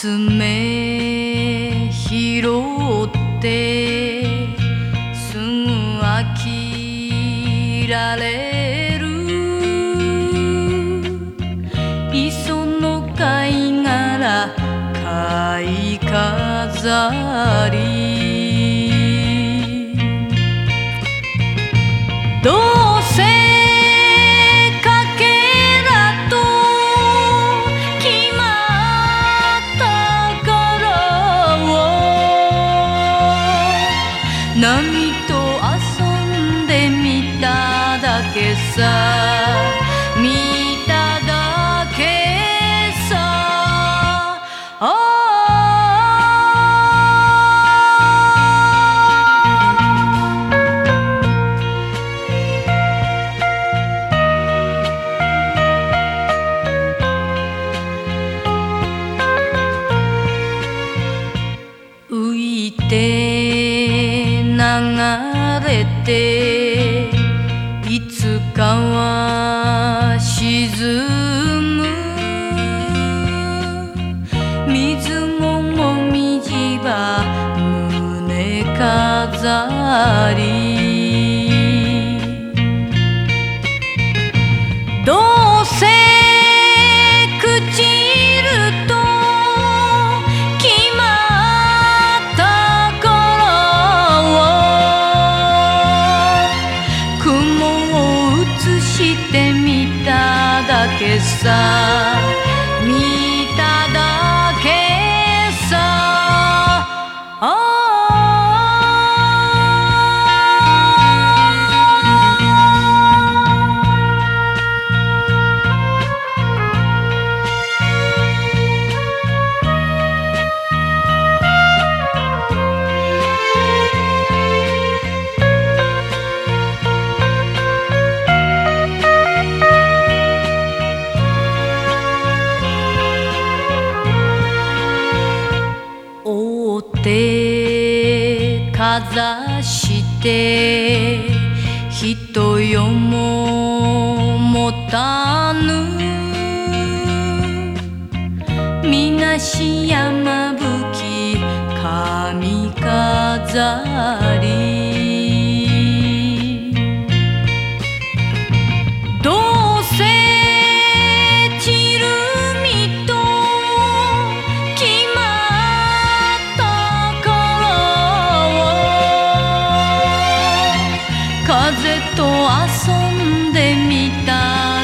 爪拾ってすぐ飽きられる。磯の貝殻貝飾り。どう波と遊んでみただけさ。見ただけさ。ああ浮いてれていつかは沈む水ももみじは胸飾りただ手かざして人よももたぬ。みなし山吹髪飾り。風と遊んでみた」